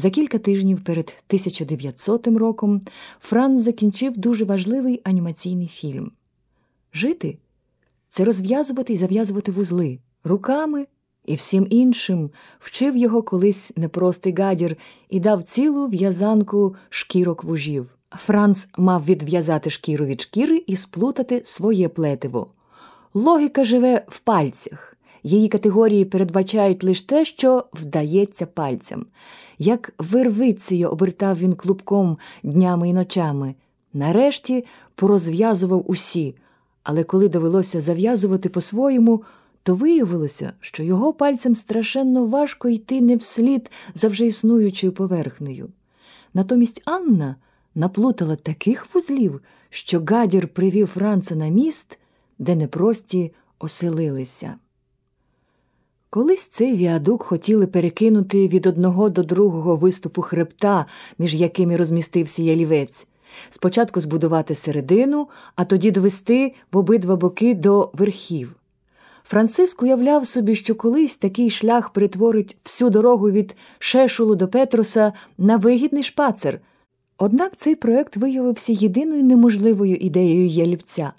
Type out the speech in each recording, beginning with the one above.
За кілька тижнів перед 1900 роком Франц закінчив дуже важливий анімаційний фільм. Жити це розв'язувати і зав'язувати вузли руками і всім іншим вчив його колись непростий гадір і дав цілу в'язанку шкірок вужів. Франц мав відв'язати шкіру від шкіри і сплутати своє плетиво. Логіка живе в пальцях. Її категорії передбачають лише те, що вдається пальцям. Як вервицею обертав він клубком днями і ночами. Нарешті порозв'язував усі, але коли довелося зав'язувати по-своєму, то виявилося, що його пальцем страшенно важко йти не вслід за вже існуючою поверхнею. Натомість Анна наплутала таких вузлів, що гадір привів Франца на міст, де непрості оселилися. Колись цей віадук хотіли перекинути від одного до другого виступу хребта, між якими розмістився ялівець, спочатку збудувати середину, а тоді довести в обидва боки до верхів. Франциск уявляв собі, що колись такий шлях перетворить всю дорогу від Шешулу до Петруса на вигідний шпацер. Однак цей проект виявився єдиною неможливою ідеєю ялівця.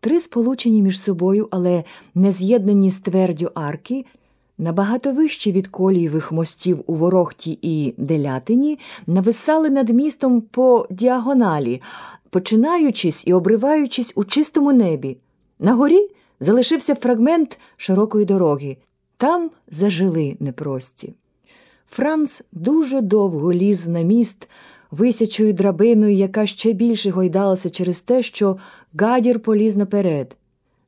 Три сполучені між собою, але не з'єднані з твердю арки, набагато вищі від колієвих мостів у Ворохті і Делятині, нависали над містом по діагоналі, починаючись і обриваючись у чистому небі. На горі залишився фрагмент широкої дороги. Там зажили непрості. Франц дуже довго ліз на міст висячою драбиною, яка ще більше гойдалася через те, що гадір поліз наперед.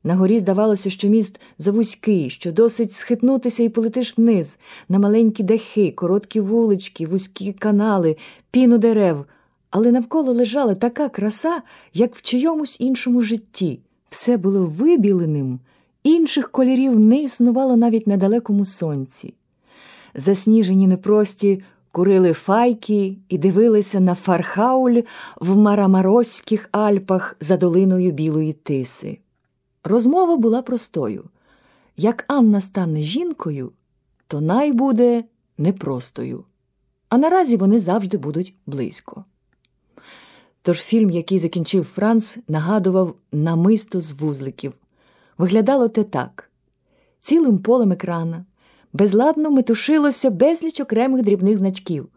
На горі здавалося, що міст завузький, що досить схитнутися і полетиш вниз, на маленькі дахи, короткі вулички, вузькі канали, піну дерев, але навколо лежала така краса, як в чийомусь іншому житті. Все було вибіленим, інших кольорів не існувало навіть на далекому сонці. Засніжені непрості курили файки і дивилися на Фархауль в Марамароських Альпах за долиною Білої Тиси. Розмова була простою як Анна стане жінкою, то най буде непростою. А наразі вони завжди будуть близько. Тож фільм, який закінчив Франц, нагадував намисто з вузликів. Виглядало те так: цілим полем екрана безладно метушилося безліч окремих дрібних значків.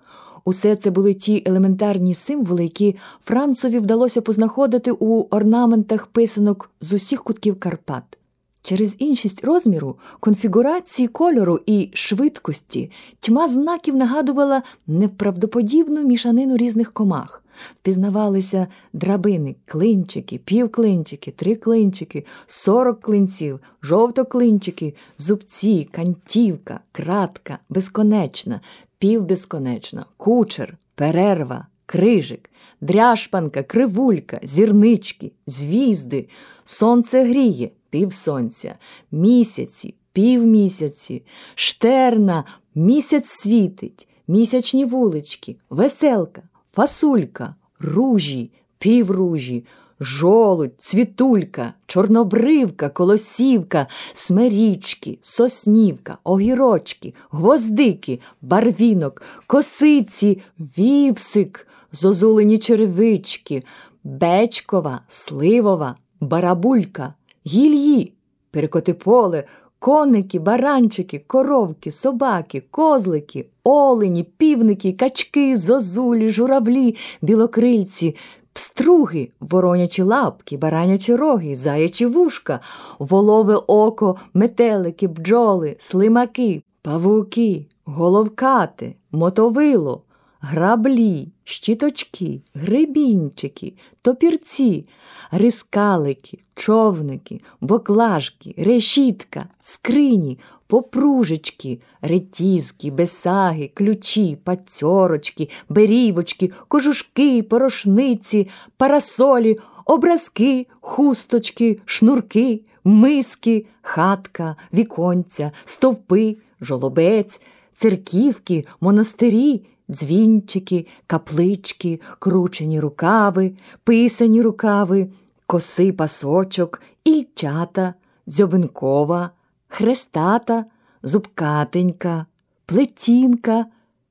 Усе це були ті елементарні символи, які Францові вдалося познаходити у орнаментах писанок з усіх кутків Карпат. Через іншість розміру, конфігурації кольору і швидкості тьма знаків нагадувала невправдоподібну мішанину різних комах. Впізнавалися драбини, клинчики, півклинчики, три клинчики, сорок клинців, жовтоклинчики, зубці, кантівка, кратка, безконечна, півбезконечна, кучер, перерва, крижик, дряшпанка, кривулька, зірнички, звізди, сонце гріє, півсонця, місяці, півмісяці, штерна, місяць світить, місячні вулички, веселка фасулька, ружі, півружі, жолудь, цвітулька, чорнобривка, колосівка, смерічки, соснівка, огірочки, гвоздики, барвінок, косиці, вівсик, зозулені черевички, бечкова, сливова, барабулька, гільї, перекоти поле, коники, баранчики, коровки, собаки, козлики, олені, півники, качки, зозулі, журавлі, білокрильці, пструги, воронячі лапки, баранячі роги, заячі вушка, волове око, метелики, бджоли, слимаки, павуки, головкати, мотовило граблі, щіточки, грибінчики, топірці, рискалики, човники, боклажки, решітка, скрині, попружечки, ретізки, бесаги, ключі, пацьорочки, берівочки, кожушки, порошниці, парасолі, образки, хусточки, шнурки, миски, хатка, віконця, стовпи, жолобець, церківки, монастирі дзвінчики, каплички, кручені рукави, писані рукави, коси пасочок, ільчата, дзьобинкова, хрестата, зубкатенька, плетінка,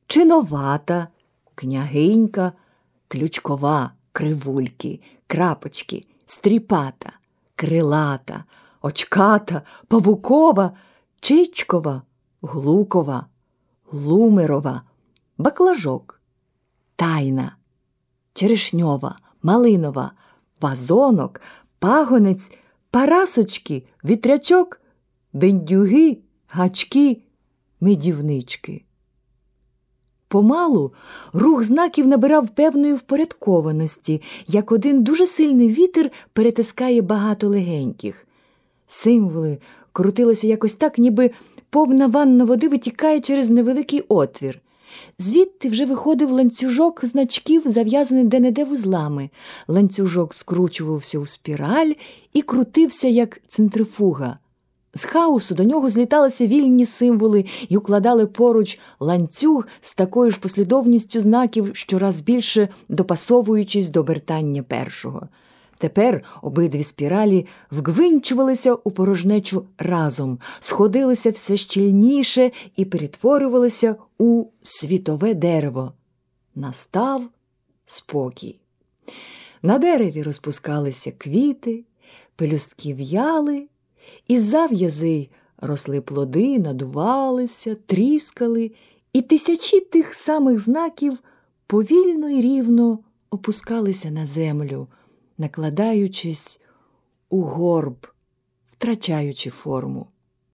чиновата, княгинька, ключкова, кривульки, крапочки, стріпата, крилата, очката, павукова, чичкова, глукова, лумерова, баклажок, тайна, черешньова, малинова, вазонок, пагонець, парасочки, вітрячок, бендюги, гачки, медівнички. Помалу рух знаків набирав певної впорядкованості, як один дуже сильний вітер перетискає багато легеньких. Символи крутилося якось так, ніби повна ванна води витікає через невеликий отвір. Звідти вже виходив ланцюжок значків, зав'язаний де-не-де вузлами. Ланцюжок скручувався у спіраль і крутився, як центрифуга. З хаосу до нього зліталися вільні символи і укладали поруч ланцюг з такою ж послідовністю знаків, щораз більше допасовуючись до обертання першого. Тепер обидві спіралі вгвинчувалися у порожнечу разом, сходилися все щільніше і перетворювалися у світове дерево. Настав спокій. На дереві розпускалися квіти, пелюстки в'яли, із зав'язи росли плоди, надувалися, тріскали, і тисячі тих самих знаків повільно і рівно опускалися на землю накладаючись у горб, втрачаючи форму.